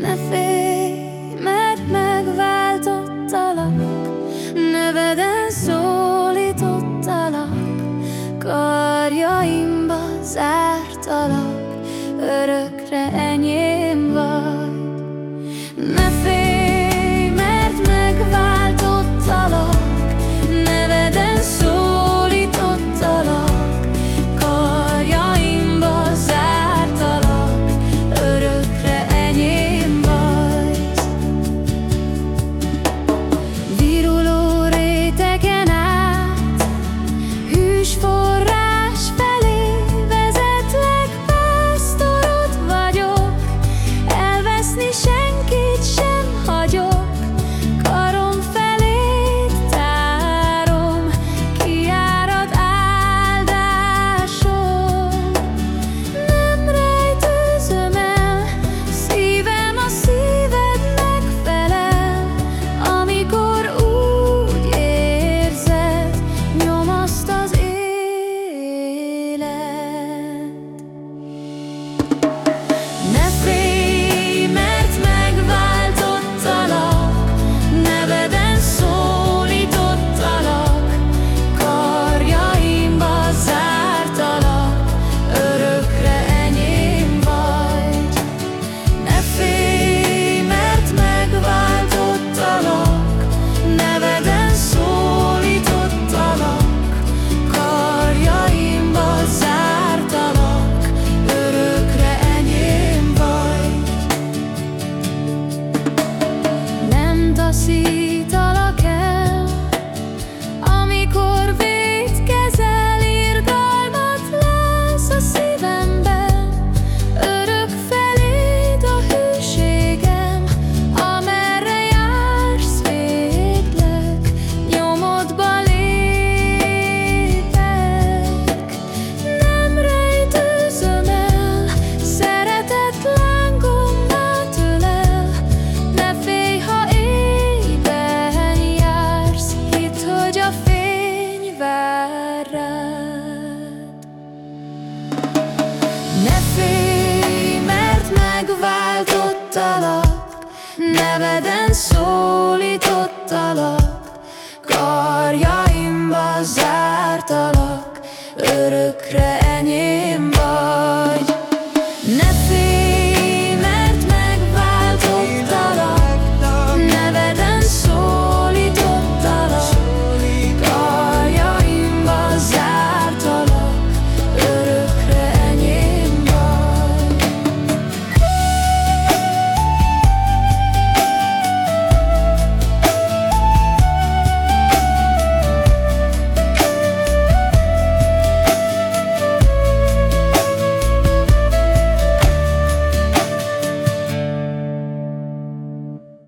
Ne félj, mert megváltottalak. Neveden szólítottalak. Karjaimba zártalak. Örökre enyém vagy. Ne félj. vár rád. Ne félj, mert megváltottalak, neveden szólítottalak, karjaimba zártalak, örökre enyém.